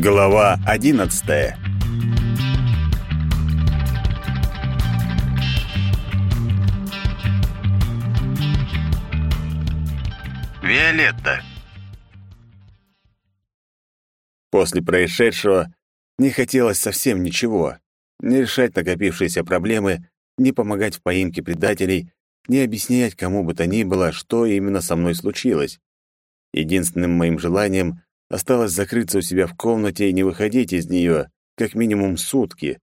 Глава одиннадцатая Виолетта После происшедшего не хотелось совсем ничего. Не решать накопившиеся проблемы, не помогать в поимке предателей, не объяснять кому бы то ни было, что именно со мной случилось. Единственным моим желанием осталось закрыться у себя в комнате и не выходить из нее как минимум сутки.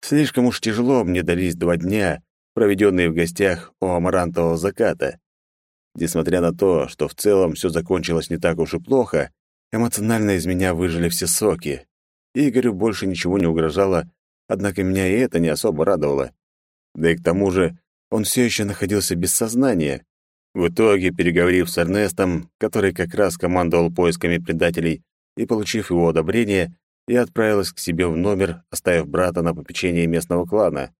Слишком уж тяжело мне дались два дня, проведенные в гостях у амарантового заката. Несмотря на то, что в целом все закончилось не так уж и плохо, эмоционально из меня выжили все соки. Игорю больше ничего не угрожало, однако меня и это не особо радовало. Да и к тому же он все еще находился без сознания. В итоге, переговорив с Эрнестом, который как раз командовал поисками предателей, и получив его одобрение, я отправилась к себе в номер, оставив брата на попечение местного клана.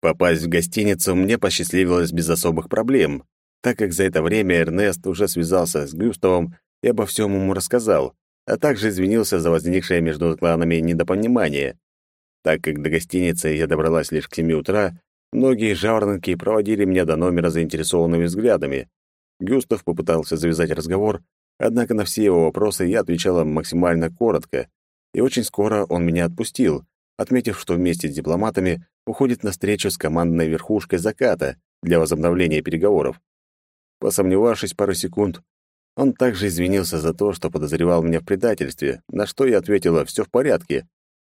Попасть в гостиницу мне посчастливилось без особых проблем, так как за это время Эрнест уже связался с Гюставом и обо всем ему рассказал, а также извинился за возникшее между кланами недопонимание. Так как до гостиницы я добралась лишь к семи утра, многие жаворонки проводили меня до номера заинтересованными взглядами. Гюстав попытался завязать разговор, однако на все его вопросы я отвечала максимально коротко, и очень скоро он меня отпустил, отметив, что вместе с дипломатами уходит на встречу с командной верхушкой заката для возобновления переговоров. Посомневавшись пару секунд, он также извинился за то, что подозревал меня в предательстве, на что я ответила «все в порядке».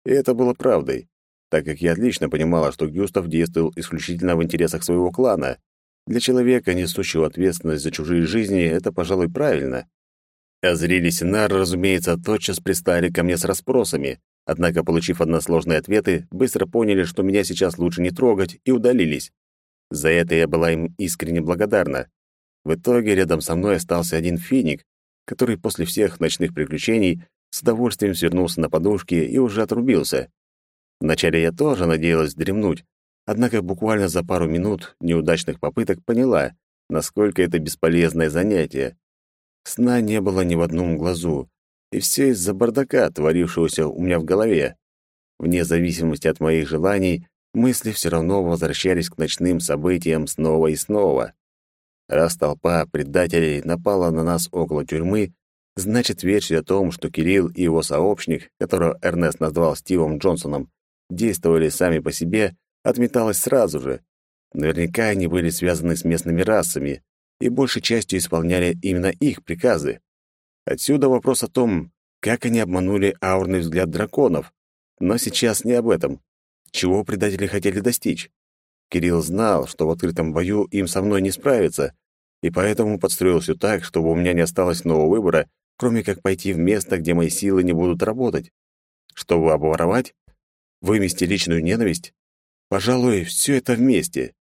И это было правдой, так как я отлично понимала, что Гюстав действовал исключительно в интересах своего клана. Для человека, несущего ответственность за чужие жизни, это, пожалуй, правильно. Азриль и Синар, разумеется, тотчас пристали ко мне с расспросами, однако, получив односложные ответы, быстро поняли, что меня сейчас лучше не трогать, и удалились. За это я была им искренне благодарна. В итоге рядом со мной остался один финик, который после всех ночных приключений с удовольствием свернулся на подушке и уже отрубился. Вначале я тоже надеялась дремнуть, однако буквально за пару минут неудачных попыток поняла, насколько это бесполезное занятие. Сна не было ни в одном глазу, и все из-за бардака, творившегося у меня в голове. Вне зависимости от моих желаний, мысли все равно возвращались к ночным событиям снова и снова. Раз толпа предателей напала на нас около тюрьмы, значит, версия о том, что Кирилл и его сообщник, которого Эрнест назвал Стивом Джонсоном, действовали сами по себе, отметалась сразу же. Наверняка они были связаны с местными расами и большей частью исполняли именно их приказы. Отсюда вопрос о том, как они обманули аурный взгляд драконов. Но сейчас не об этом. Чего предатели хотели достичь? Кирилл знал, что в открытом бою им со мной не справиться, и поэтому подстроил все так, чтобы у меня не осталось нового выбора, кроме как пойти в место, где мои силы не будут работать. Чтобы обворовать? Вымести личную ненависть? Пожалуй, все это вместе.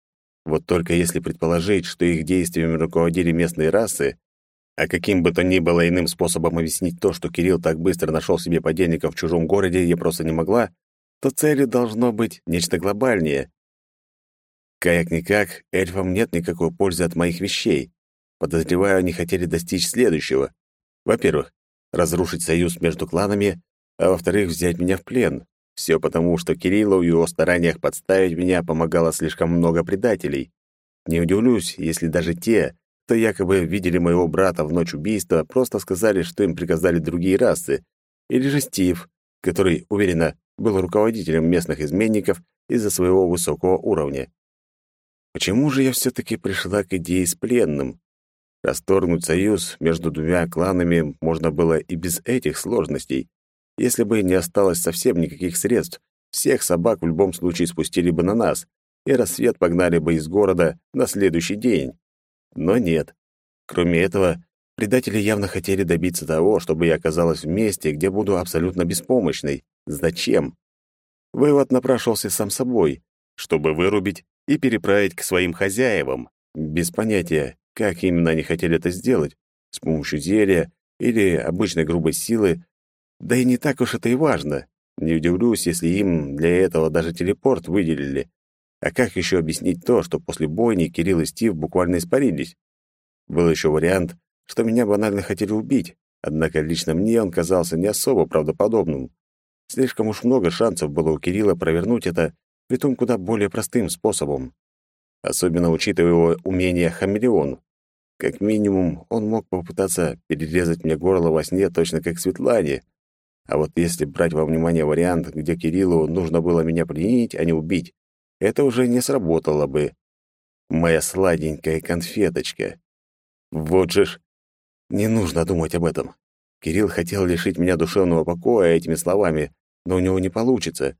Вот только если предположить, что их действиями руководили местные расы, а каким бы то ни было иным способом объяснить то, что Кирилл так быстро нашел себе подельников в чужом городе, я просто не могла, то целью должно быть нечто глобальнее, как-никак, эльфам нет никакой пользы от моих вещей. Подозреваю, они хотели достичь следующего. Во-первых, разрушить союз между кланами, а во-вторых, взять меня в плен. Все потому, что Кириллу в его стараниях подставить меня помогало слишком много предателей. Не удивлюсь, если даже те, кто якобы видели моего брата в ночь убийства, просто сказали, что им приказали другие расы. Или же Стив, который, уверенно, был руководителем местных изменников из-за своего высокого уровня. Почему же я все-таки пришла к идее с пленным? Расторгнуть союз между двумя кланами можно было и без этих сложностей. Если бы не осталось совсем никаких средств, всех собак в любом случае спустили бы на нас, и рассвет погнали бы из города на следующий день. Но нет. Кроме этого, предатели явно хотели добиться того, чтобы я оказалась в месте, где буду абсолютно беспомощной. Зачем? Вывод напрашивался сам собой, чтобы вырубить и переправить к своим хозяевам. Без понятия, как именно они хотели это сделать, с помощью зелья или обычной грубой силы. Да и не так уж это и важно. Не удивлюсь, если им для этого даже телепорт выделили. А как еще объяснить то, что после бойни Кирилл и Стив буквально испарились? Был еще вариант, что меня банально хотели убить, Однако лично мне он казался не особо правдоподобным. Слишком уж много шансов было у Кирилла провернуть это, притом куда более простым способом. Особенно учитывая его умение хамелеон. Как минимум, он мог попытаться перерезать мне горло во сне точно как Светлане. А вот если брать во внимание вариант, где Кириллу нужно было меня пленить, а не убить, это уже не сработало бы. Моя сладенькая конфеточка. Вот же ж. Не нужно думать об этом. Кирилл хотел лишить меня душевного покоя этими словами, но у него не получится.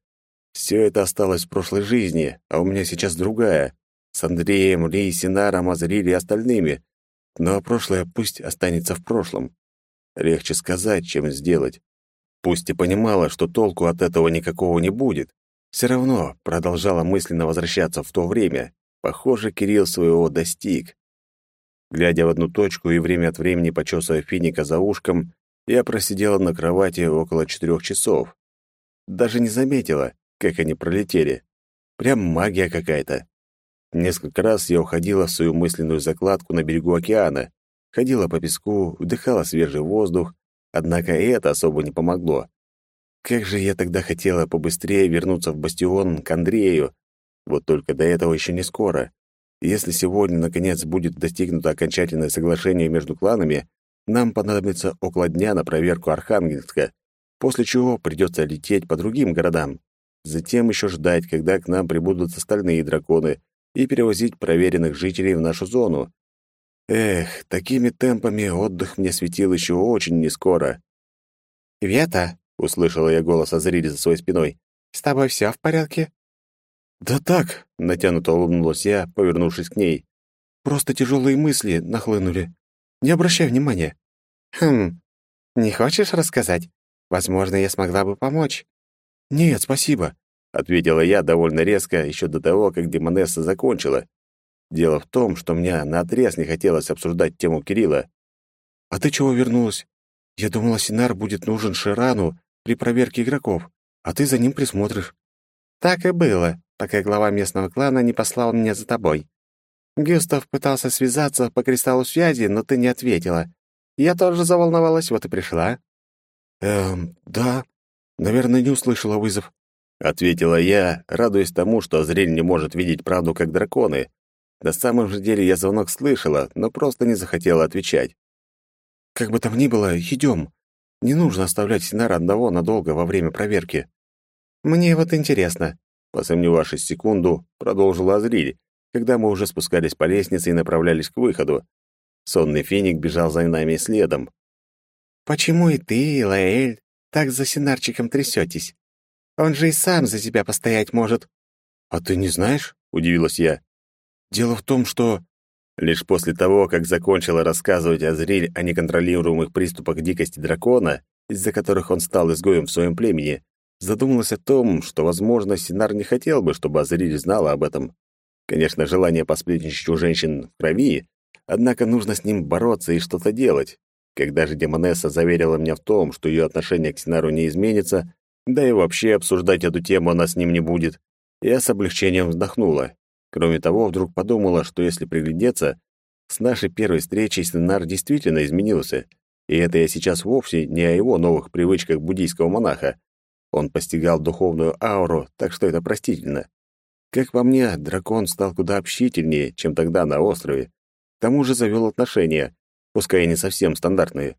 Все это осталось в прошлой жизни, а у меня сейчас другая. С Андреем, Ли и Синаром озрили остальными. Но прошлое пусть останется в прошлом. Легче сказать, чем сделать. Пусть и понимала, что толку от этого никакого не будет. Все равно продолжала мысленно возвращаться в то время. Похоже, Кирилл своего достиг. Глядя в одну точку и время от времени почесывая финика за ушком, я просидела на кровати около четырех часов. Даже не заметила, как они пролетели. Прям магия какая-то. Несколько раз я уходила в свою мысленную закладку на берегу океана, ходила по песку, вдыхала свежий воздух, однако и это особо не помогло. Как же я тогда хотела побыстрее вернуться в бастион к Андрею. Вот только до этого еще не скоро. Если сегодня, наконец, будет достигнуто окончательное соглашение между кланами, нам понадобится около дня на проверку Архангельска, после чего придется лететь по другим городам. Затем еще ждать, когда к нам прибудут остальные драконы, и перевозить проверенных жителей в нашу зону. Эх, такими темпами отдых мне светил еще очень нескоро. «Вета!» — услышала я голос Азрири за своей спиной. «С тобой все в порядке?» «Да так», — натянуто улыбнулась я, повернувшись к ней. «Просто тяжелые мысли нахлынули. Не обращай внимания». «Хм, не хочешь рассказать? Возможно, я смогла бы помочь». «Нет, спасибо», — ответила я довольно резко еще до того, как Демонесса закончила. Дело в том, что мне наотрез не хотелось обсуждать тему Кирилла. «А ты чего вернулась? Я думала, Синар будет нужен Ширану при проверке игроков, а ты за ним присмотришь». «Так и было, пока глава местного клана не послал меня за тобой. Гюстав пытался связаться по кристаллу связи, но ты не ответила. Я тоже заволновалась, вот и пришла». «Эм, да, наверное, не услышала вызов», — ответила я, радуясь тому, что Азрель не может видеть правду как драконы. На самом же деле я звонок слышала, но просто не захотела отвечать. «Как бы там ни было, идем. Не нужно оставлять Синара одного надолго во время проверки». «Мне вот интересно», — посомневавшись секунду, продолжила Азриль, когда мы уже спускались по лестнице и направлялись к выходу. Сонный финик бежал за нами следом. «Почему и ты, и Лаэль так за Синарчиком трясетесь? Он же и сам за себя постоять может». «А ты не знаешь?» — удивилась я. «Дело в том, что...» Лишь после того, как закончила рассказывать Азриль о неконтролируемых приступах дикости дракона, из-за которых он стал изгоем в своем племени, задумалась о том, что, возможно, Синар не хотел бы, чтобы Азриль знала об этом. Конечно, желание посплетничать у женщин в крови, однако нужно с ним бороться и что-то делать. Когда же Демонесса заверила меня в том, что ее отношение к Синару не изменится, да и вообще обсуждать эту тему она с ним не будет, я с облегчением вздохнула. Кроме того, вдруг подумала, что если приглядеться, с нашей первой встречи Синар действительно изменился. И это я сейчас вовсе не о его новых привычках буддийского монаха. Он постигал духовную ауру, так что это простительно. Как по мне, дракон стал куда общительнее, чем тогда на острове. К тому же завел отношения, пускай и не совсем стандартные.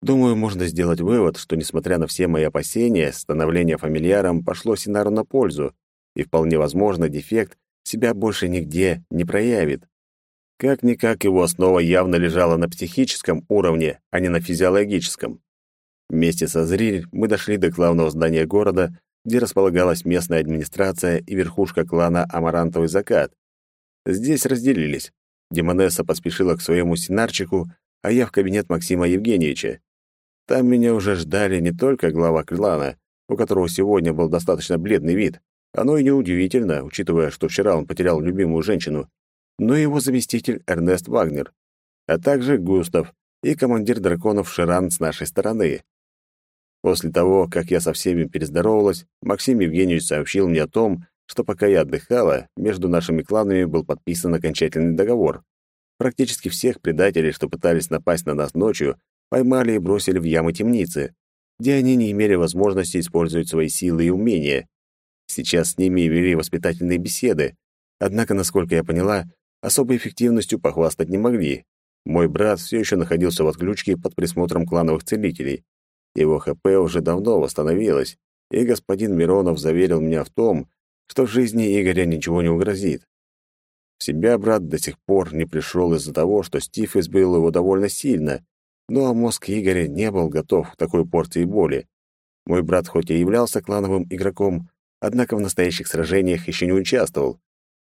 Думаю, можно сделать вывод, что, несмотря на все мои опасения, становление фамильяром пошло Синару на пользу, и вполне возможно, дефект себя больше нигде не проявит. Как-никак его основа явно лежала на психическом уровне, а не на физиологическом. Вместе со Зриль мы дошли до главного здания города, где располагалась местная администрация и верхушка клана Амарантовый закат. Здесь разделились. Демонесса поспешила к своему синарчику, а я в кабинет Максима Евгеньевича. Там меня уже ждали не только глава клана, у которого сегодня был достаточно бледный вид, оно и неудивительно, учитывая, что вчера он потерял любимую женщину, но и его заместитель Эрнест Вагнер, а также Густав и командир драконов Ширан с нашей стороны. После того, как я со всеми перездоровалась, Максим Евгеньевич сообщил мне о том, что пока я отдыхала, между нашими кланами был подписан окончательный договор. Практически всех предателей, что пытались напасть на нас ночью, поймали и бросили в ямы темницы, где они не имели возможности использовать свои силы и умения. Сейчас с ними вели воспитательные беседы, однако, насколько я поняла, особой эффективностью похвастать не могли. Мой брат все еще находился в отключке под присмотром клановых целителей. Его ХП уже давно восстановилось, и господин Миронов заверил меня в том, что в жизни Игоря ничего не угрозит. В себя брат до сих пор не пришел из-за того, что Стив избил его довольно сильно, но мозг Игоря не был готов к такой порции боли. Мой брат хоть и являлся клановым игроком, однако в настоящих сражениях еще не участвовал.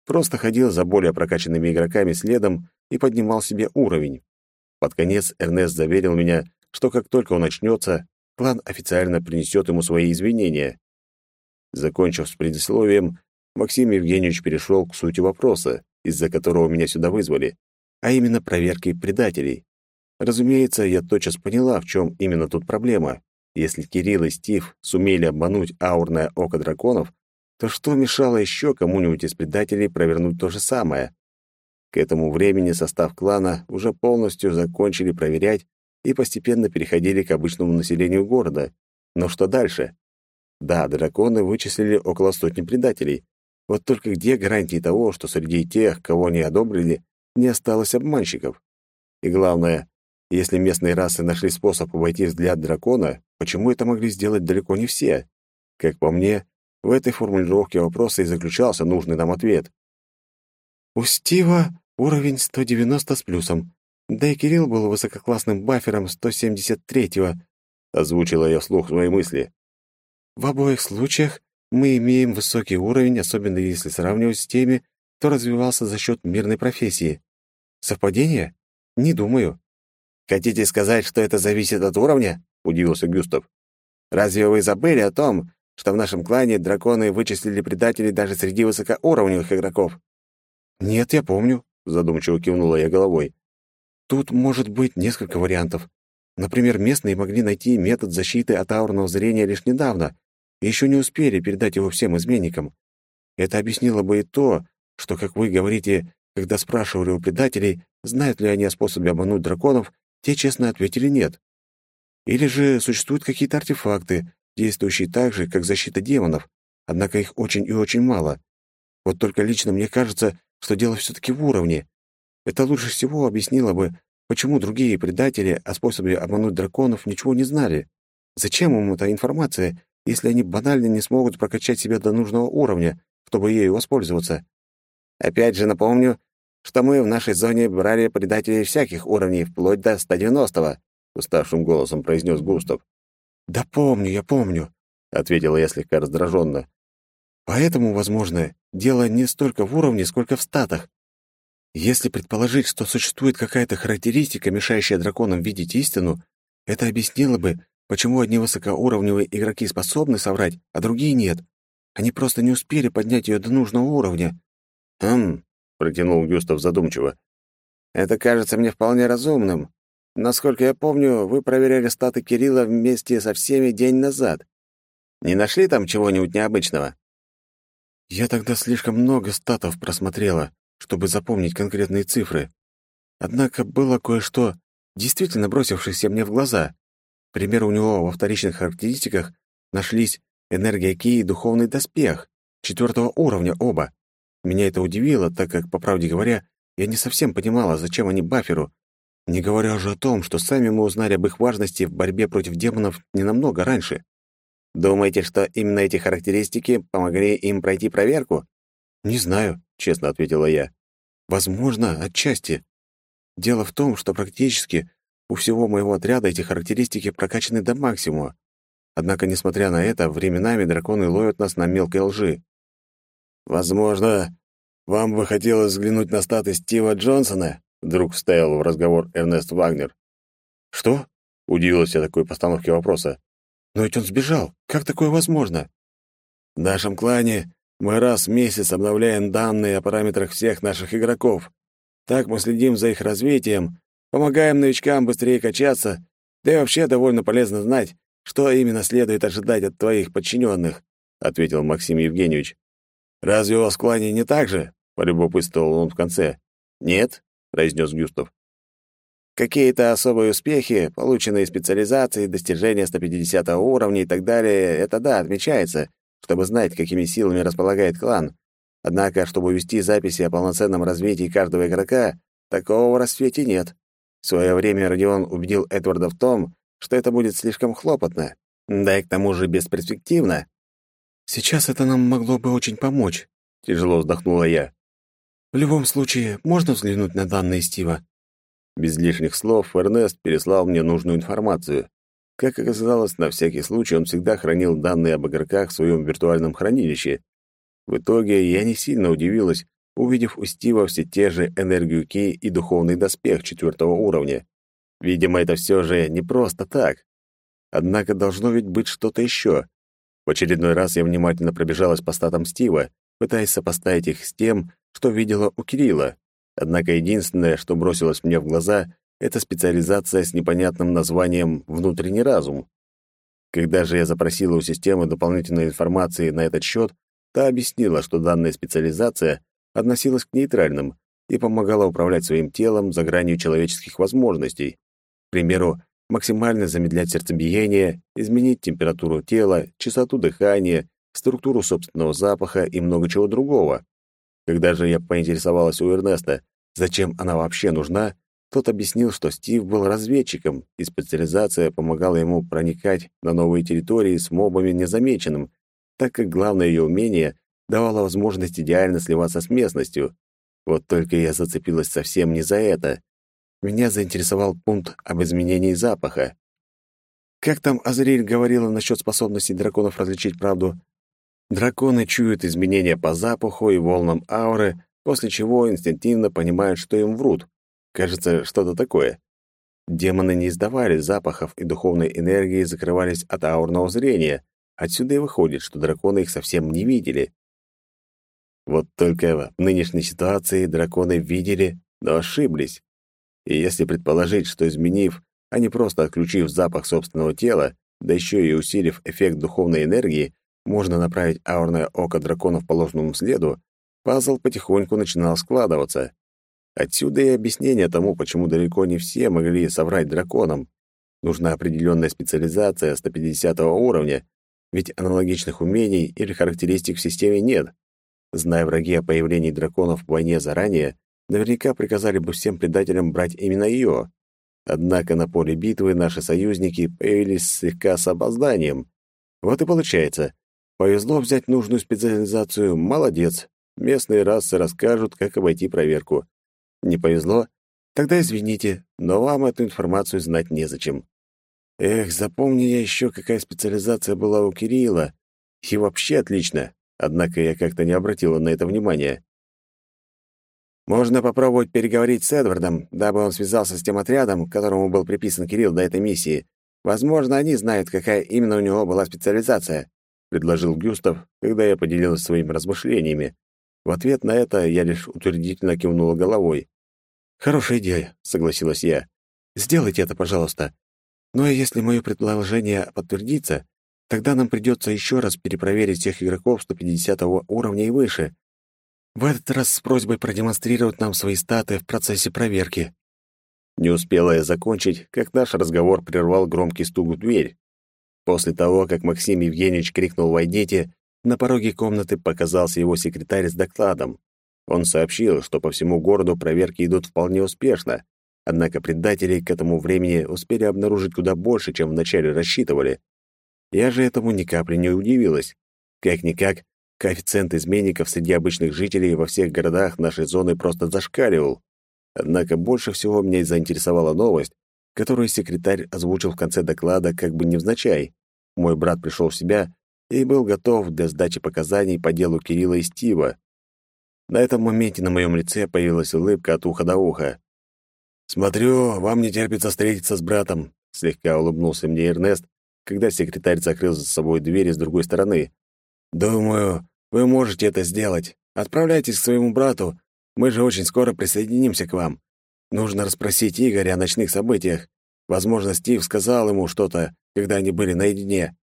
Просто ходил за более прокачанными игроками следом и поднимал себе уровень. Под конец Эрнест заверил меня, что как только он начнется, клан официально принесет ему свои извинения. Закончив с предисловием, Максим Евгеньевич перешел к сути вопроса, из-за которого меня сюда вызвали, а именно проверки предателей. Разумеется, я тотчас поняла, в чем именно тут проблема. Если Кирилл и Стив сумели обмануть аурное око драконов, то что мешало еще кому-нибудь из предателей провернуть то же самое? К этому времени состав клана уже полностью закончили проверять и постепенно переходили к обычному населению города. Но что дальше? Да, драконы вычислили около сотни предателей. Вот только где гарантии того, что среди тех, кого они одобрили, не осталось обманщиков? И главное, если местные расы нашли способ обойти взгляд дракона, почему это могли сделать далеко не все? Как по мне, в этой формулировке вопроса и заключался нужный нам ответ. У Стива уровень 190 с плюсом, да и Кирилл был высококлассным бафером 173-го, озвучила я вслух свои мысли. В обоих случаях мы имеем высокий уровень, особенно если сравнивать с теми, кто развивался за счет мирной профессии. Совпадение? Не думаю. «Хотите сказать, что это зависит от уровня?» — удивился Гюстав. «Разве вы забыли о том, что в нашем клане драконы вычислили предателей даже среди высокоуровневых игроков?» «Нет, я помню», — задумчиво кивнула я головой. «Тут может быть несколько вариантов. Например, местные могли найти метод защиты от аурного зрения лишь недавно и еще не успели передать его всем изменникам. Это объяснило бы и то, что, как вы говорите, когда спрашивали у предателей, знают ли они о способе обмануть драконов, те честно ответили «нет». Или же существуют какие-то артефакты, действующие так же, как защита демонов, однако их очень и очень мало. Вот только лично мне кажется, что дело все-таки в уровне. Это лучше всего объяснило бы, почему другие предатели о способе обмануть драконов ничего не знали. Зачем им эта информация, если они банально не смогут прокачать себя до нужного уровня, чтобы ею воспользоваться? Опять же напомню, что мы в нашей зоне брали предателей всяких уровней, вплоть до 190-го», — уставшим голосом произнес Густав. «Да помню, я помню», — ответила я слегка раздраженно. «Поэтому, возможно, дело не столько в уровне, сколько в статах. Если предположить, что существует какая-то характеристика, мешающая драконам видеть истину, это объяснило бы, почему одни высокоуровневые игроки способны соврать, а другие нет. Они просто не успели поднять ее до нужного уровня». «Хм, протянул Гюстав задумчиво. Это кажется мне вполне разумным. Насколько я помню, вы проверяли статы Кирилла вместе со всеми день назад. Не нашли там чего-нибудь необычного? Я тогда слишком много статов просмотрела, чтобы запомнить конкретные цифры. Однако было кое-что, действительно бросившееся мне в глаза. К примеру, у него во вторичных характеристиках нашлись энергия Ки и духовный доспех, четвертого уровня оба. Меня это удивило, так как, по правде говоря, я не совсем понимала, зачем они Бафферу, не говоря уже о том, что сами мы узнали об их важности в борьбе против демонов не намного раньше. Думаете, что именно эти характеристики помогли им пройти проверку? Не знаю, честно ответила я. Возможно, отчасти. Дело в том, что практически у всего моего отряда эти характеристики прокачаны до максимума. Однако, несмотря на это, временами драконы ловят нас на мелкой лжи. «Возможно, вам бы хотелось взглянуть на статы Стива Джонсона?» Вдруг вставил в разговор Эрнест Вагнер. «Что?» — удивилась я такой постановке вопроса. «Но ведь он сбежал. Как такое возможно?» «В нашем клане мы раз в месяц обновляем данные о параметрах всех наших игроков. Так мы следим за их развитием, помогаем новичкам быстрее качаться, да и вообще довольно полезно знать, что именно следует ожидать от твоих подчиненных», — ответил Максим Евгеньевич. «Разве у вас в клане не так же?» — полюбопытствовал он в конце. «Нет», — произнес Гюстав. Какие-то особые успехи, полученные специализации, достижения 150 уровня и так далее, это да, отмечается, чтобы знать, какими силами располагает клан. Однако, чтобы вести записи о полноценном развитии каждого игрока, такого в рассвете нет. В свое время Родион убедил Эдварда в том, что это будет слишком хлопотно, да и к тому же бесперспективно. «Сейчас это нам могло бы очень помочь», — тяжело вздохнула я. «В любом случае, можно взглянуть на данные Стива?» Без лишних слов Эрнест переслал мне нужную информацию. Как оказалось, на всякий случай он всегда хранил данные об игроках в своем виртуальном хранилище. В итоге я не сильно удивилась, увидев у Стива все те же энергию Ки и духовный доспех четвертого уровня. Видимо, это все же не просто так. Однако должно ведь быть что-то еще. В очередной раз я внимательно пробежалась по статам Стива, пытаясь сопоставить их с тем, что видела у Кирилла. Однако единственное, что бросилось мне в глаза, это специализация с непонятным названием «внутренний разум». Когда же я запросила у системы дополнительной информации на этот счет, та объяснила, что данная специализация относилась к нейтральным и помогала управлять своим телом за гранью человеческих возможностей. К примеру, максимально замедлять сердцебиение, изменить температуру тела, частоту дыхания, структуру собственного запаха и много чего другого. Когда же я поинтересовалась у Эрнеста, зачем она вообще нужна, тот объяснил, что Стив был разведчиком, и специализация помогала ему проникать на новые территории с мобами незамеченным, так как главное ее умение давало возможность идеально сливаться с местностью. Вот только я зацепилась совсем не за это. Меня заинтересовал пункт об изменении запаха. Как там Азриэль говорила насчет способности драконов различить правду? Драконы чуют изменения по запаху и волнам ауры, после чего инстинктивно понимают, что им врут. Кажется, что-то такое. Демоны не издавали запахов и духовной энергии закрывались от аурного зрения. Отсюда и выходит, что драконы их совсем не видели. Вот только в нынешней ситуации драконы видели, но ошиблись. И если предположить, что изменив, а не просто отключив запах собственного тела, да еще и усилив эффект духовной энергии, можно направить аурное око дракона по ложному следу, пазл потихоньку начинал складываться. Отсюда и объяснение тому, почему далеко не все могли соврать драконам. Нужна определенная специализация 150 уровня, ведь аналогичных умений или характеристик в системе нет. Зная враги о появлении драконов в войне заранее, наверняка приказали бы всем предателям брать именно ее. Однако на поле битвы наши союзники появились слегка с опозданием. Вот и получается, Повезло взять нужную специализацию, молодец. Местные расы расскажут, как обойти проверку. Не повезло? Тогда извините, но вам эту информацию знать незачем. Эх, запомни я еще, какая специализация была у Кирилла. И вообще отлично. Однако я как-то не обратила на это внимания. Можно попробовать переговорить с Эдвардом, дабы он связался с тем отрядом, к которому был приписан Кирилл до этой миссии. Возможно, они знают, какая именно у него была специализация. — предложил Гюстав, когда я поделилась своими размышлениями. В ответ на это я лишь утвердительно кивнула головой. «Хорошая идея», — согласилась я. «Сделайте это, пожалуйста. Но ну, если мое предположение подтвердится, тогда нам придется еще раз перепроверить всех игроков 150 уровня и выше. В этот раз с просьбой продемонстрировать нам свои статы в процессе проверки». Не успела я закончить, как наш разговор прервал громкий стук в дверь. После того, как Максим Евгеньевич крикнул «Войдите!», на пороге комнаты показался его секретарь с докладом. Он сообщил, что по всему городу проверки идут вполне успешно, однако предатели к этому времени успели обнаружить куда больше, чем вначале рассчитывали. Я же этому ни капли не удивилась. Как-никак, коэффициент изменников среди обычных жителей во всех городах нашей зоны просто зашкаливал. Однако больше всего меня заинтересовала новость, которую секретарь озвучил в конце доклада как бы невзначай. Мой брат пришел в себя и был готов для сдачи показаний по делу Кирилла и Стива. На этом моменте на моем лице появилась улыбка от уха до уха. «Смотрю, вам не терпится встретиться с братом», — слегка улыбнулся мне Эрнест, когда секретарь закрыл за собой дверь с другой стороны. «Думаю, вы можете это сделать. Отправляйтесь к своему брату. Мы же очень скоро присоединимся к вам. Нужно расспросить Игоря о ночных событиях. Возможно, Стив сказал ему что-то, когда они были наедине.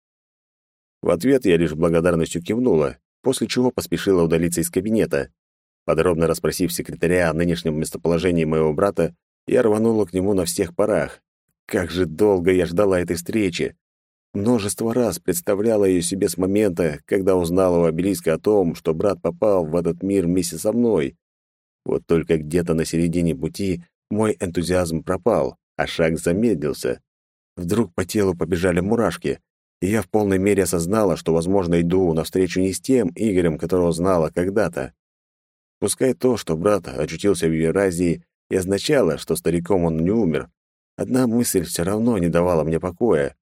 В ответ я лишь благодарностью кивнула, после чего поспешила удалиться из кабинета. Подробно расспросив секретаря о нынешнем местоположении моего брата, я рванула к нему на всех парах. Как же долго я ждала этой встречи. Множество раз представляла ее себе с момента, когда узнала у обелиска о том, что брат попал в этот мир вместе со мной. Вот только где-то на середине пути мой энтузиазм пропал, а шаг замедлился. Вдруг по телу побежали мурашки, и я в полной мере осознала, что, возможно, иду навстречу не с тем Игорем, которого знала когда-то. Пускай то, что брат очутился в Евразии, и означало, что стариком он не умер, одна мысль все равно не давала мне покоя.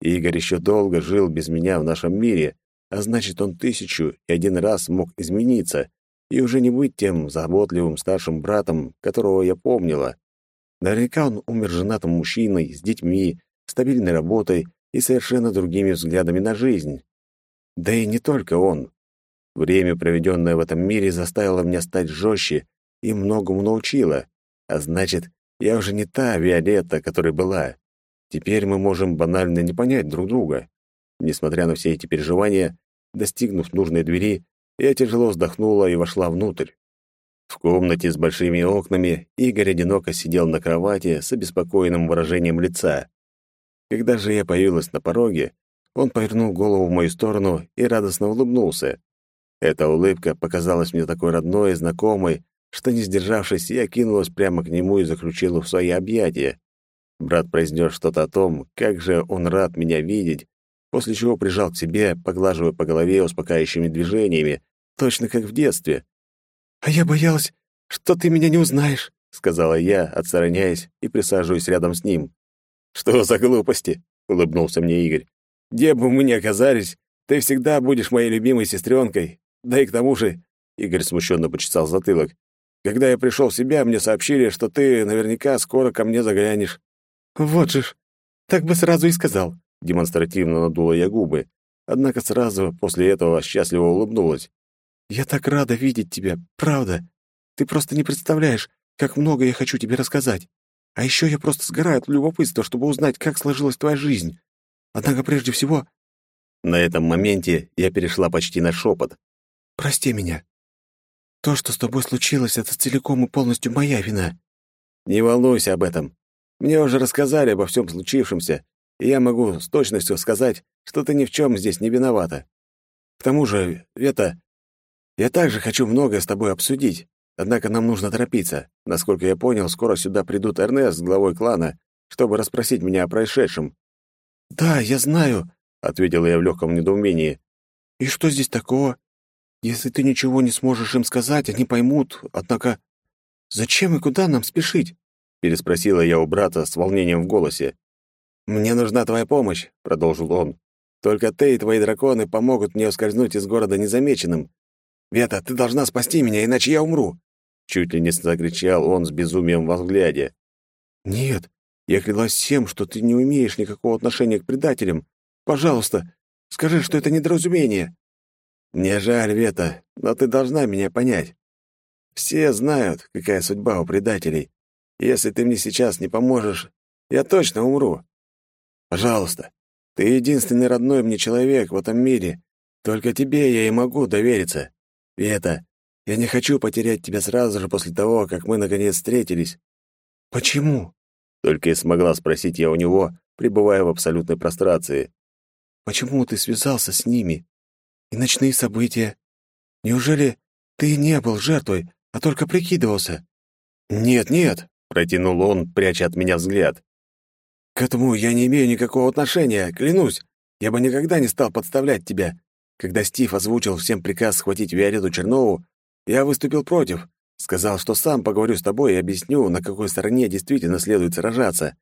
Игорь еще долго жил без меня в нашем мире, а значит, он тысячу и один раз мог измениться и уже не быть тем заботливым старшим братом, которого я помнила. Наверняка он умер женатым мужчиной, с детьми, стабильной работой и совершенно другими взглядами на жизнь. Да и не только он. Время, проведенное в этом мире, заставило меня стать жестче и многому научило. А значит, я уже не та Виолетта, которой была. Теперь мы можем банально не понять друг друга. Несмотря на все эти переживания, достигнув нужной двери, я тяжело вздохнула и вошла внутрь. В комнате с большими окнами Игорь одиноко сидел на кровати с обеспокоенным выражением лица. Когда же я появилась на пороге, он повернул голову в мою сторону и радостно улыбнулся. Эта улыбка показалась мне такой родной и знакомой, что, не сдержавшись, я кинулась прямо к нему и заключила в свои объятия. Брат произнес что-то о том, как же он рад меня видеть, после чего прижал к себе, поглаживая по голове успокаивающими движениями, точно как в детстве. «А я боялась, что ты меня не узнаешь», — сказала я, отстраняясь и присаживаясь рядом с ним. «Что за глупости?» — улыбнулся мне Игорь. «Где бы мы ни оказались, ты всегда будешь моей любимой сестренкой. Да и к тому же...» — Игорь смущенно почесал затылок. «Когда я пришел в себя, мне сообщили, что ты наверняка скоро ко мне заглянешь». «Вот же ж, так бы сразу и сказал», — демонстративно надула я губы. Однако сразу после этого счастливо улыбнулась. «Я так рада видеть тебя, правда. Ты просто не представляешь, как много я хочу тебе рассказать. А еще я просто сгораю от любопытства, чтобы узнать, как сложилась твоя жизнь. Однако прежде всего...» На этом моменте я перешла почти на шепот. «Прости меня. То, что с тобой случилось, это целиком и полностью моя вина». «Не волнуйся об этом. Мне уже рассказали обо всем случившемся, и я могу с точностью сказать, что ты ни в чем здесь не виновата. К тому же, это... Я также хочу многое с тобой обсудить. Однако нам нужно торопиться. Насколько я понял, скоро сюда придут Эрнест с главой клана, чтобы расспросить меня о происшедшем. «Да, я знаю», — ответила я в легком недоумении. «И что здесь такого? Если ты ничего не сможешь им сказать, они поймут. Однако зачем и куда нам спешить?» — переспросила я у брата с волнением в голосе. «Мне нужна твоя помощь», — продолжил он. «Только ты и твои драконы помогут мне ускользнуть из города незамеченным. Вета, ты должна спасти меня, иначе я умру. Чуть ли не закричал он с безумием во взгляде. «Нет, я клялась всем, что ты не умеешь никакого отношения к предателям. Пожалуйста, скажи, что это недоразумение». «Мне жаль, Вета, но ты должна меня понять. Все знают, какая судьба у предателей. Если ты мне сейчас не поможешь, я точно умру. Пожалуйста, ты единственный родной мне человек в этом мире. Только тебе я и могу довериться. Вета, я не хочу потерять тебя сразу же после того, как мы наконец встретились». «Почему?» — только и смогла спросить я у него, пребывая в абсолютной прострации. «Почему ты связался с ними? И ночные события? Неужели ты не был жертвой, а только прикидывался?» «Нет, нет», — протянул он, пряча от меня взгляд. «К этому я не имею никакого отношения, клянусь. Я бы никогда не стал подставлять тебя. Когда Стив озвучил всем приказ схватить Виолетту Чернову, я выступил против, сказал, что сам поговорю с тобой и объясню, на какой стороне действительно следует сражаться.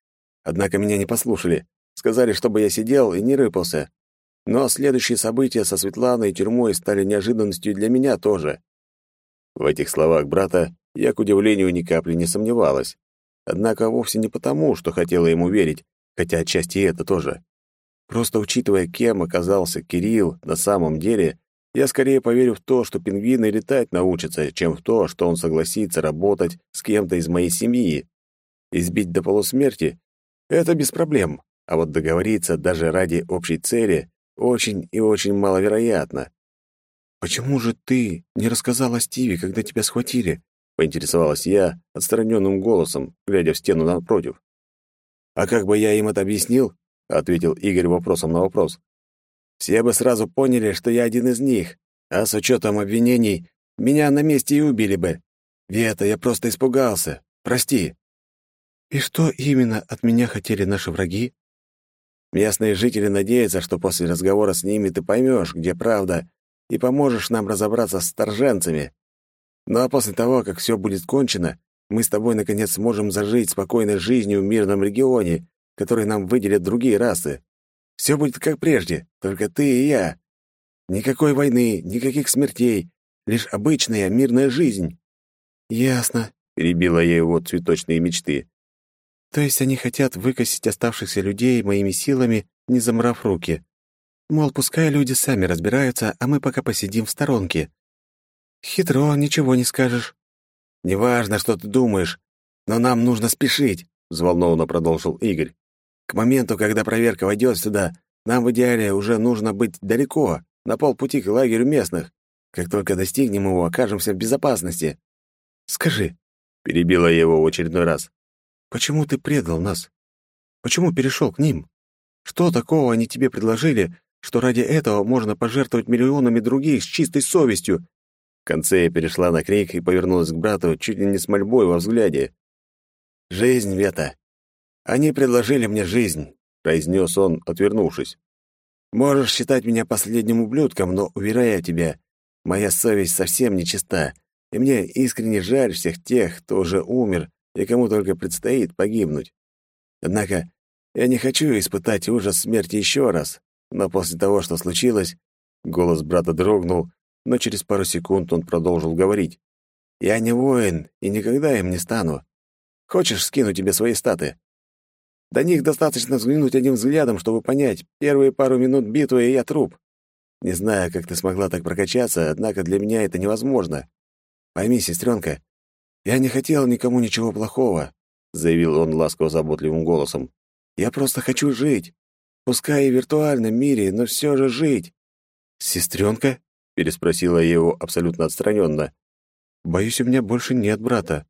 Однако меня не послушали. Сказали, чтобы я сидел и не рыпался. Но следующие события со Светланой и тюрьмой стали неожиданностью для меня тоже. В этих словах брата я, к удивлению, ни капли не сомневалась. Однако вовсе не потому, что хотела ему верить, хотя отчасти это тоже. Просто учитывая, кем оказался Кирилл на самом деле, я скорее поверю в то, что пингвины летать научатся, чем в то, что он согласится работать с кем-то из моей семьи. Избить до полусмерти — это без проблем, а вот договориться даже ради общей цели очень и очень маловероятно. «Почему же ты не рассказала Стиве, когда тебя схватили? Поинтересовалась я отстраненным голосом, глядя в стену напротив. «А как бы я им это объяснил?» — ответил Игорь вопросом на вопрос. «Все бы сразу поняли, что я один из них, а с учетом обвинений меня на месте и убили бы. Вета, я просто испугался. Прости». «И что именно от меня хотели наши враги?» «Местные жители надеются, что после разговора с ними ты поймешь, где правда, и поможешь нам разобраться с торженцами. Ну а после того, как все будет кончено, мы с тобой наконец сможем зажить спокойной жизнью в мирном регионе, который нам выделят другие расы. Все будет как прежде, только ты и я. Никакой войны, никаких смертей, лишь обычная мирная жизнь. Ясно, перебила я его цветочные мечты. То есть они хотят выкосить оставшихся людей моими силами, не замрав руки. Мол, пускай люди сами разбираются, а мы пока посидим в сторонке. Хитро, ничего не скажешь. Неважно, что ты думаешь, но нам нужно спешить, взволнованно продолжил Игорь. К моменту, когда проверка войдет сюда, нам в идеале уже нужно быть далеко, на полпути к лагерю местных. Как только достигнем его, окажемся в безопасности. Скажи, перебила я его в очередной раз. Почему ты предал нас? Почему перешел к ним? Что такого они тебе предложили, что ради этого можно пожертвовать миллионами других с чистой совестью конце я перешла на крик и повернулась к брату чуть ли не с мольбой во взгляде. «Жизнь, Вета! Они предложили мне жизнь», — произнес он, отвернувшись. «Можешь считать меня последним ублюдком, но, уверяю тебя, моя совесть совсем не чиста, и мне искренне жаль всех тех, кто уже умер и кому только предстоит погибнуть. Однако я не хочу испытать ужас смерти еще раз, но после того, что случилось...» Голос брата дрогнул, но через пару секунд он продолжил говорить. «Я не воин и никогда им не стану. Хочешь, скину тебе свои статы? До них достаточно взглянуть одним взглядом, чтобы понять, первые пару минут битвы, и я труп. Не знаю, как ты смогла так прокачаться, однако для меня это невозможно. Пойми, сестренка, я не хотел никому ничего плохого», — заявил он ласково-заботливым голосом. «Я просто хочу жить. Пускай и в виртуальном мире, но все же жить». «Сестренка?» Переспросила я его абсолютно отстраненно. Боюсь, у меня больше нет брата.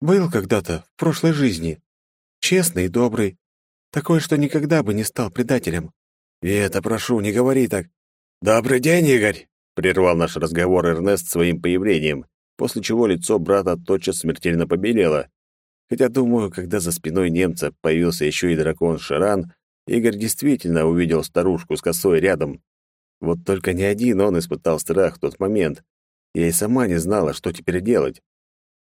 Был когда-то, в прошлой жизни. Честный и добрый. Такой, что никогда бы не стал предателем. И это, прошу, не говори так. Добрый день, Игорь! Прервал наш разговор Эрнест своим появлением, после чего лицо брата тотчас смертельно побелело. Хотя, думаю, когда за спиной немца появился еще и дракон Шаран, Игорь действительно увидел старушку с косой рядом. Вот только не один он испытал страх в тот момент. Я и сама не знала, что теперь делать.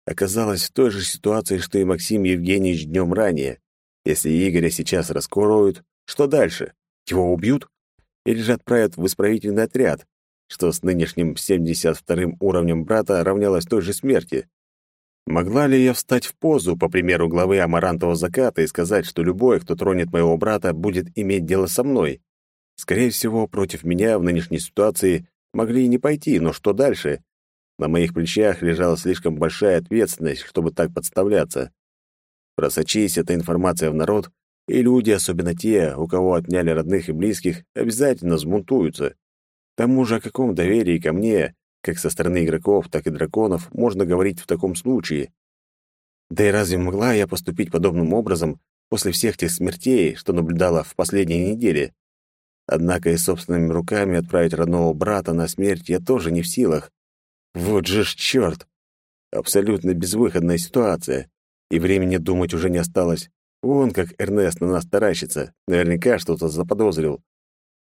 Оказалось в той же ситуации, что и Максим Евгеньевич днем ранее. Если Игоря сейчас раскроют, что дальше? Его убьют? Или же отправят в исправительный отряд, что с нынешним 72-м уровнем брата равнялось той же смерти? Могла ли я встать в позу, по примеру главы Амарантового заката, и сказать, что любой, кто тронет моего брата, будет иметь дело со мной? Скорее всего, против меня в нынешней ситуации могли и не пойти, но что дальше? На моих плечах лежала слишком большая ответственность, чтобы так подставляться. Просочись эта информация в народ, и люди, особенно те, у кого отняли родных и близких, обязательно взбунтуются. К тому же о каком доверии ко мне, как со стороны игроков, так и драконов, можно говорить в таком случае? Да и разве могла я поступить подобным образом после всех тех смертей, что наблюдала в последние недели? Однако и собственными руками отправить родного брата на смерть я тоже не в силах. Вот же ж чёрт! Абсолютно безвыходная ситуация. И времени думать уже не осталось. Вон как Эрнест на нас таращится. Наверняка что-то заподозрил.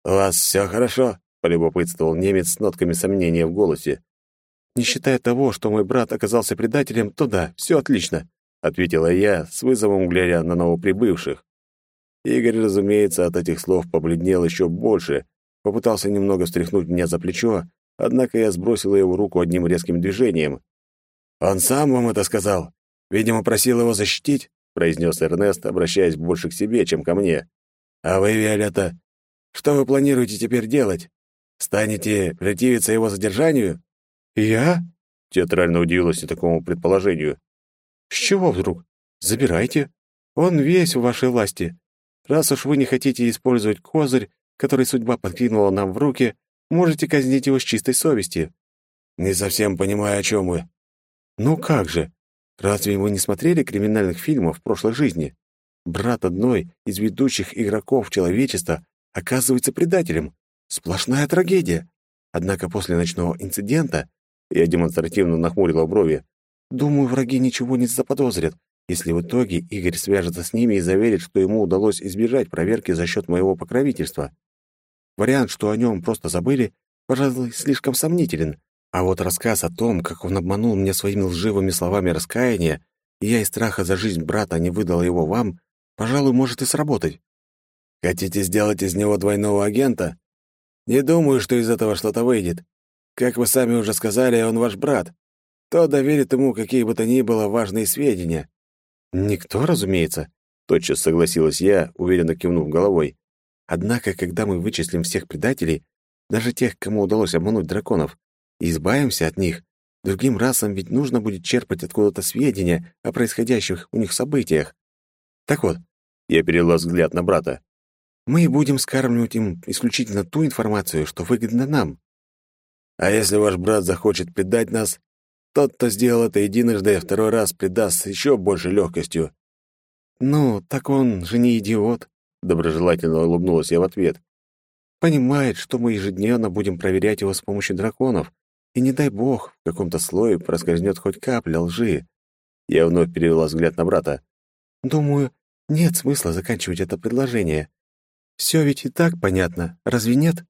«У вас все хорошо?» — полюбопытствовал немец с нотками сомнения в голосе. «Не считая того, что мой брат оказался предателем, то да, все отлично», — ответила я, с вызовом глядя на новоприбывших. Игорь, разумеется, от этих слов побледнел еще больше, попытался немного встряхнуть меня за плечо, однако я сбросила его руку одним резким движением. «Он сам вам это сказал? Видимо, просил его защитить?» произнес Эрнест, обращаясь больше к себе, чем ко мне. «А вы, Виолетта, что вы планируете теперь делать? Станете противиться его задержанию?» «Я?» — театрально удивилась и такому предположению. «С чего вдруг? Забирайте. Он весь в вашей власти. Раз уж вы не хотите использовать козырь, который судьба подкинула нам в руки, можете казнить его с чистой совести». «Не совсем понимаю, о чем вы». Ну как же? Разве вы не смотрели криминальных фильмов в прошлой жизни? Брат одной из ведущих игроков человечества оказывается предателем. Сплошная трагедия. Однако после ночного инцидента я демонстративно нахмурила брови. Думаю, враги ничего не заподозрят, если в итоге Игорь свяжется с ними и заверит, что ему удалось избежать проверки за счет моего покровительства. Вариант, что о нем просто забыли, пожалуй, слишком сомнителен. А вот рассказ о том, как он обманул меня своими лживыми словами раскаяния, и я из страха за жизнь брата не выдал его вам, пожалуй, может и сработать. Хотите сделать из него двойного агента? Не думаю, что из этого что-то выйдет. Как вы сами уже сказали, он ваш брат. Кто доверит ему какие бы то ни было важные сведения? Никто, разумеется, тотчас согласилась я, уверенно кивнув головой. Однако, когда мы вычислим всех предателей, даже тех, кому удалось обмануть драконов, и избавимся от них, другим расам ведь нужно будет черпать откуда-то сведения о происходящих у них событиях. Так вот, я перевела взгляд на брата. Мы будем скармливать им исключительно ту информацию, что выгодно нам. А если ваш брат захочет предать нас, тот, кто сделал это единожды, второй раз предаст еще большей легкостью. Ну, так он же не идиот, доброжелательно улыбнулась я в ответ. Понимает, что мы ежедневно будем проверять его с помощью драконов, и не дай бог, в каком-то слое проскользнет хоть капля лжи. Я вновь перевела взгляд на брата. Думаю, нет смысла заканчивать это предложение. Все ведь и так понятно, разве нет?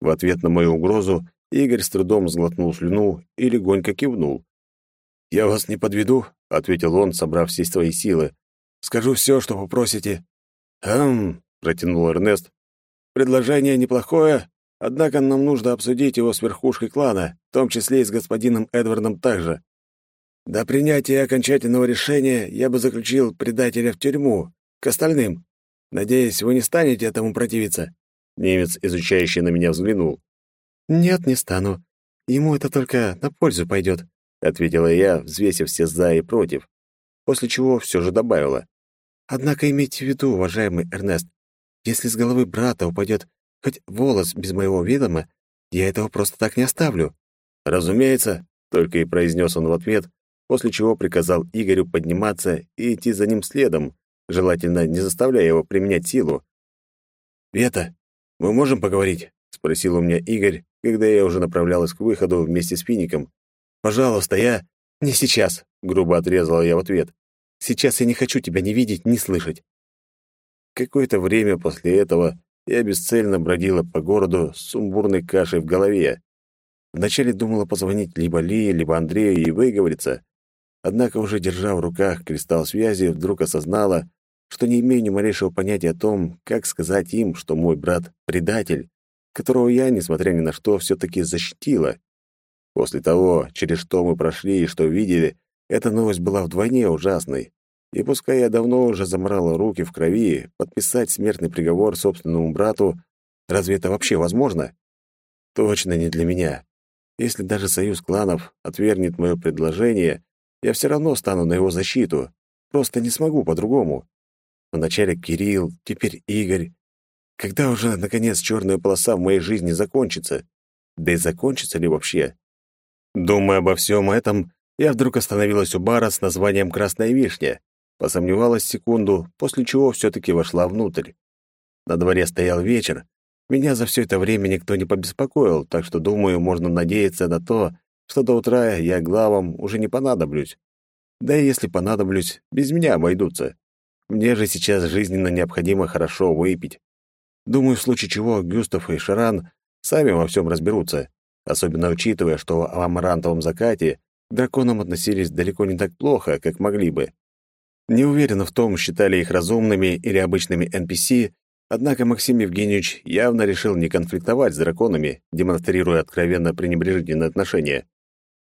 В ответ на мою угрозу Игорь с трудом сглотнул слюну и легонько кивнул. «Я вас не подведу», — ответил он, собрав все свои силы. «Скажу все, что попросите». «Хм», — протянул Эрнест. «Предложение неплохое, однако нам нужно обсудить его с верхушкой клана, в том числе и с господином Эдвардом также. До принятия окончательного решения я бы заключил предателя в тюрьму, к остальным. Надеюсь, вы не станете этому противиться?» Немец, изучающий на меня, взглянул. «Нет, не стану. Ему это только на пользу пойдет», — ответила я, взвесив все «за» и «против», после чего все же добавила. «Однако имейте в виду, уважаемый Эрнест, если с головы брата упадет хоть волос без моего ведома, я этого просто так не оставлю». «Разумеется», — только и произнес он в ответ, после чего приказал Игорю подниматься и идти за ним следом, желательно не заставляя его применять силу. «Вета, мы можем поговорить?» — спросил у меня Игорь, когда я уже направлялась к выходу вместе с Фиником. «Пожалуйста, я...» «Не сейчас», — грубо отрезала я в ответ. «Сейчас я не хочу тебя ни видеть, ни слышать». Какое-то время после этого я бесцельно бродила по городу с сумбурной кашей в голове. Вначале думала позвонить либо Ли, либо Андрею и выговориться. Однако, уже держа в руках кристалл связи, вдруг осознала, что не имею ни малейшего понятия о том, как сказать им, что мой брат — предатель, которого я, несмотря ни на что, все-таки защитила. После того, через что мы прошли и что видели, эта новость была вдвойне ужасной. И пускай я давно уже замрала руки в крови, подписать смертный приговор собственному брату, разве это вообще возможно? Точно не для меня. Если даже союз кланов отвергнет мое предложение, я все равно стану на его защиту. Просто не смогу по-другому. Вначале Кирилл, теперь Игорь. Когда уже, наконец, черная полоса в моей жизни закончится? Да и закончится ли вообще? Думая обо всем этом, я вдруг остановилась у бара с названием «Красная вишня». Посомневалась секунду, после чего все-таки вошла внутрь. На дворе стоял вечер. Меня за все это время никто не побеспокоил, так что, думаю, можно надеяться на то, что до утра я главам уже не понадоблюсь. Да и если понадоблюсь, без меня обойдутся. Мне же сейчас жизненно необходимо хорошо выпить. Думаю, в случае чего Гюстав и Шаран сами во всем разберутся, особенно учитывая, что в амарантовом закате к драконам относились далеко не так плохо, как могли бы. Не уверена в том, считали их разумными или обычными NPC, однако Максим Евгеньевич явно решил не конфликтовать с драконами, демонстрируя откровенно пренебрежительное отношение.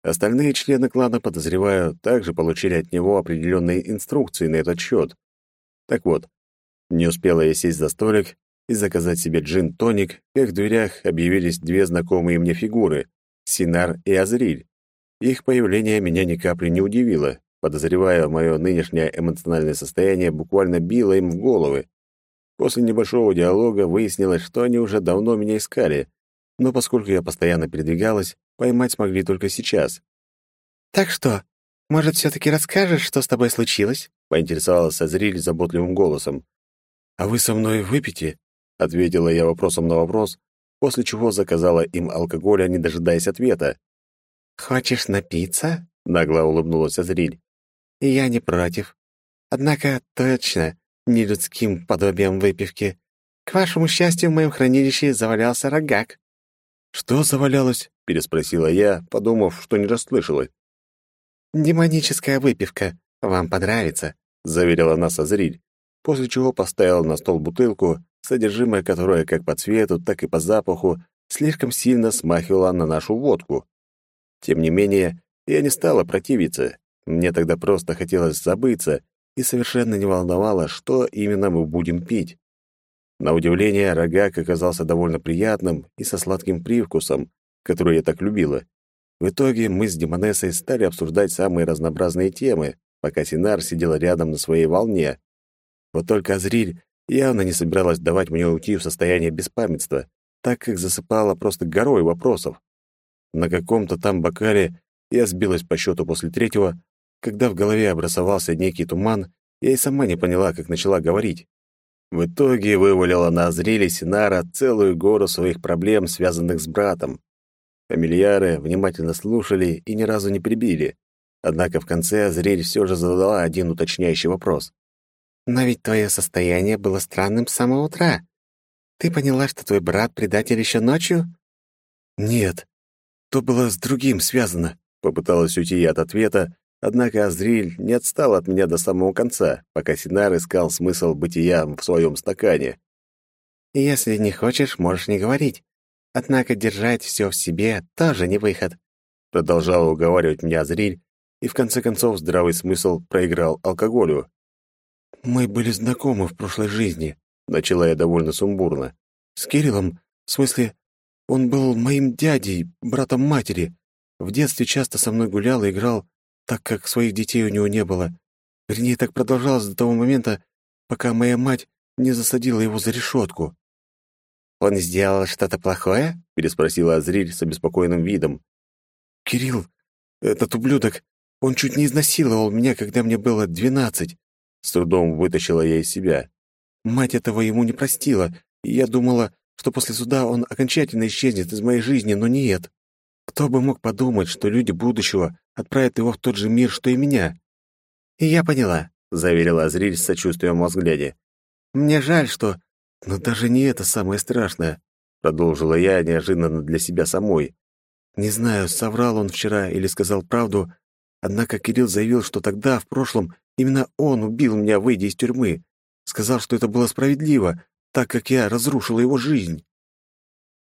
Остальные члены клана, подозреваю, также получили от него определенные инструкции на этот счет. Так вот, не успела я сесть за столик и заказать себе джин-тоник, как в дверях объявились две знакомые мне фигуры — Синар и Азриль. Их появление меня ни капли не удивило, подозревая, мое нынешнее эмоциональное состояние буквально било им в головы. После небольшого диалога выяснилось, что они уже давно меня искали, но поскольку я постоянно передвигалась, поймать смогли только сейчас. «Так что, «Может, все-таки расскажешь, что с тобой случилось?» — поинтересовалась Азриль заботливым голосом. «А вы со мной выпьете?» — ответила я вопросом на вопрос, после чего заказала им алкоголя, не дожидаясь ответа. «Хочешь напиться?» — нагло улыбнулась Азриль. «И я не против. Однако точно не людским подобием выпивки. К вашему счастью, в моем хранилище завалялся рогак». «Что завалялось?» — переспросила я, подумав, что не расслышала. «Демоническая выпивка. Вам понравится», — заверила нас Азриль, после чего поставила на стол бутылку, содержимое которой как по цвету, так и по запаху слишком сильно смахивало на нашу водку. Тем не менее, я не стала противиться. Мне тогда просто хотелось забыться и совершенно не волновало, что именно мы будем пить. На удивление, рогак оказался довольно приятным и со сладким привкусом, который я так любила. В итоге мы с Демонессой стали обсуждать самые разнообразные темы, пока Синар сидела рядом на своей волне. Вот только Азриль явно не собиралась давать мне уйти в состояние беспамятства, так как засыпала просто горой вопросов. На каком-то там бокале я сбилась по счету после третьего, когда в голове образовался некий туман, я и сама не поняла, как начала говорить. В итоге вывалила на Азриле Синара целую гору своих проблем, связанных с братом. Фамильяры внимательно слушали и ни разу не прибили. Однако в конце Азриль все же задала один уточняющий вопрос. «Но ведь твое состояние было странным с самого утра. Ты поняла, что твой брат предатель еще ночью?» «Нет, то было с другим связано», — попыталась уйти я от ответа, однако Азриль не отстал от меня до самого конца, пока Синар искал смысл бытия в своем стакане. «Если не хочешь, можешь не говорить. Однако держать все в себе тоже не выход», — продолжал уговаривать меня Азриль, и в конце концов здравый смысл проиграл алкоголю. «Мы были знакомы в прошлой жизни», — начала я довольно сумбурно. «С Кириллом, в смысле, он был моим дядей, братом матери. В детстве часто со мной гулял и играл, так как своих детей у него не было. Вернее, так продолжалось до того момента, пока моя мать не засадила его за решетку. «Он сделал что-то плохое?» — переспросила Азриль с обеспокоенным видом. «Кирилл, этот ублюдок, он чуть не изнасиловал меня, когда мне было двенадцать». С трудом вытащила я из себя. Мать этого ему не простила, и я думала, что после суда он окончательно исчезнет из моей жизни, но нет. Кто бы мог подумать, что люди будущего отправят его в тот же мир, что и меня? И я поняла, заверила Азриль с сочувствием в взгляде. Мне жаль, что... Но даже не это самое страшное, продолжила я неожиданно для себя самой. Не знаю, соврал он вчера или сказал правду, однако Кирилл заявил, что тогда, в прошлом, именно он убил меня, выйдя из тюрьмы. Сказал, что это было справедливо, так как я разрушила его жизнь.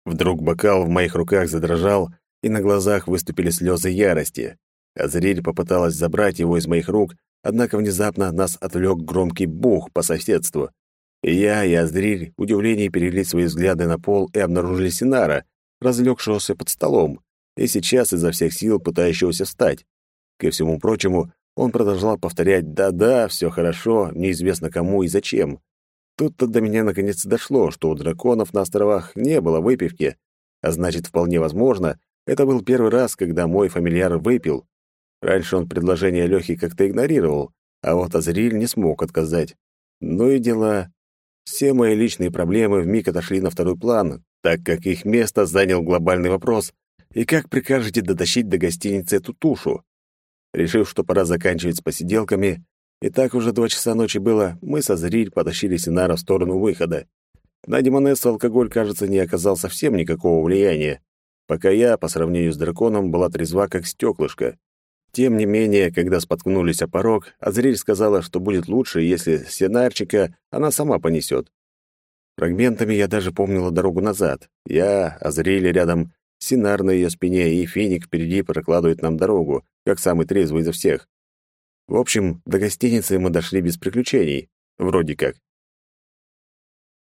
Вдруг бокал в моих руках задрожал, и на глазах выступили слезы ярости. Азриль попыталась забрать его из моих рук, однако внезапно нас отвлек громкий бух по соседству. И я, и Азриль в удивлении перевели свои взгляды на пол и обнаружили Синара, разлегшегося под столом, и сейчас изо всех сил пытающегося встать. Ко всему прочему, он продолжал повторять «да-да, все хорошо, неизвестно кому и зачем». Тут-то до меня наконец дошло, что у драконов на островах не было выпивки, а значит, вполне возможно, это был первый раз, когда мой фамильяр выпил. Раньше он предложение Лёхи как-то игнорировал, а вот Азриль не смог отказать. Ну и дела. Все мои личные проблемы вмиг отошли на второй план, так как их место занял глобальный вопрос «И как прикажете дотащить до гостиницы эту тушу?» Решив, что пора заканчивать с посиделками, и так уже два часа ночи было, мы со Зриль потащили Синара в сторону выхода. На Демонессу алкоголь, кажется, не оказал совсем никакого влияния, пока я, по сравнению с драконом, была трезва, как стеклышко. Тем не менее, когда споткнулись о порог, Азриль сказала, что будет лучше, если Синарчика она сама понесет. Фрагментами я даже помнила дорогу назад. Я, Азриль рядом, Синар на ее спине и Финик впереди прокладывает нам дорогу, как самый трезвый из всех. В общем, до гостиницы мы дошли без приключений. Вроде как.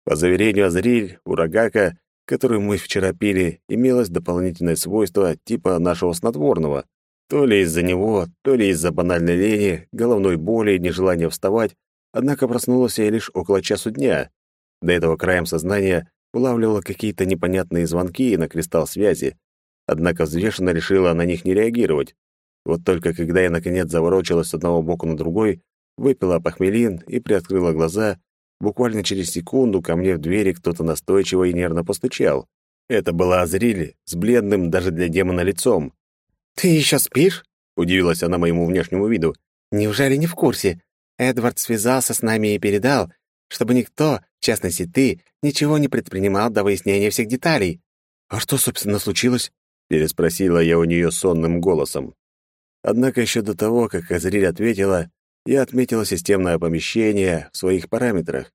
По заверению Азриль, у Рогака, который мы вчера пили, имелось дополнительное свойство типа нашего снотворного. То ли из-за него, то ли из-за банальной лени, головной боли и нежелания вставать, однако проснулся я лишь около часу дня. До этого краем сознания улавливала какие-то непонятные звонки на кристалл связи, однако взвешенно решила на них не реагировать. Вот только когда я наконец заворочилась с одного боку на другой, выпила похмелин и приоткрыла глаза, буквально через секунду ко мне в двери кто-то настойчиво и нервно постучал. Это была Азрили с бледным даже для демона лицом. «Ты еще спишь?» — удивилась она моему внешнему виду. «Неужели не в курсе? Эдвард связался с нами и передал, чтобы никто, в частности ты, ничего не предпринимал до выяснения всех деталей». «А что, собственно, случилось?» — переспросила я у нее сонным голосом. Однако еще до того, как Азриль ответила, я отметила системное помещение в своих параметрах.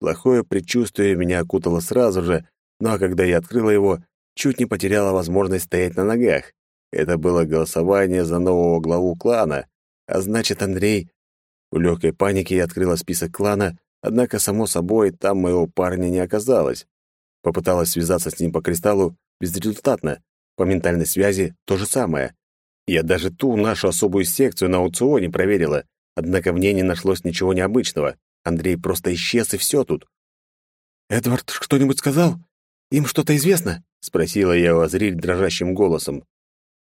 Плохое предчувствие меня окутало сразу же, но когда я открыла его, чуть не потеряла возможность стоять на ногах. Это было голосование за нового главу клана, а значит, Андрей... В легкой панике я открыла список клана, однако, само собой, там моего парня не оказалось. Попыталась связаться с ним по кристаллу безрезультатно. По ментальной связи то же самое. Я даже ту нашу особую секцию на аукционе проверила, однако в ней не нашлось ничего необычного. Андрей просто исчез, и все тут. «Эдвард что-нибудь сказал? Им что-то известно?» — спросила я у Азриль дрожащим голосом.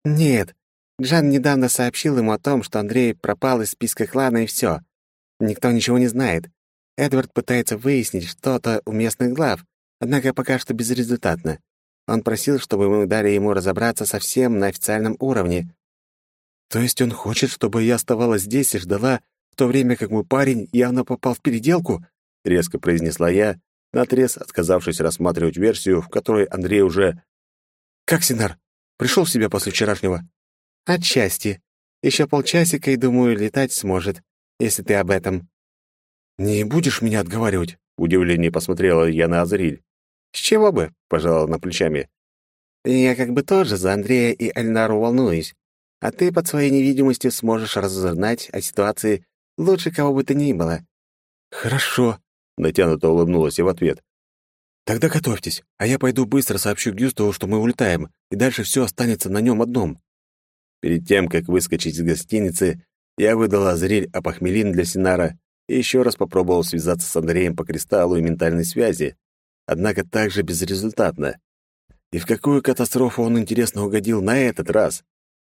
«Нет. Джан недавно сообщил ему о том, что Андрей пропал из списка клана, и все. Никто ничего не знает. Эдвард пытается выяснить что-то у местных глав, однако пока что безрезультатно. Он просил, чтобы мы дали ему разобраться совсем на официальном уровне. То есть он хочет, чтобы я оставалась здесь и ждала, в то время как мой парень явно попал в переделку? Резко произнесла я, наотрез отказавшись рассматривать версию, в которой Андрей уже... «Как Синар? Пришел в себя после вчерашнего?» «Отчасти. Еще полчасика, и, думаю, летать сможет, если ты об этом». «Не будешь меня отговаривать?» — в удивлении посмотрела я на Азриль. «С чего бы?» — пожала на плечами. «Я как бы тоже за Андрея и Альнару волнуюсь, а ты под своей невидимостью сможешь разузнать о ситуации лучше кого бы то ни было». «Хорошо», — натянуто улыбнулась я в ответ. «Тогда готовьтесь, а я пойду быстро сообщу Гюставу, что мы улетаем, и дальше все останется на нем одном». Перед тем, как выскочить из гостиницы, я выдал Азриль опохмелин для Синара и еще раз попробовал связаться с Андреем по кристаллу и ментальной связи, однако также безрезультатно. И в какую катастрофу он, интересно, угодил на этот раз?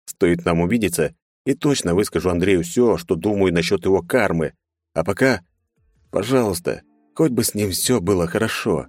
Стоит нам увидеться, и точно выскажу Андрею все, что думаю насчет его кармы. А пока, пожалуйста, хоть бы с ним все было хорошо.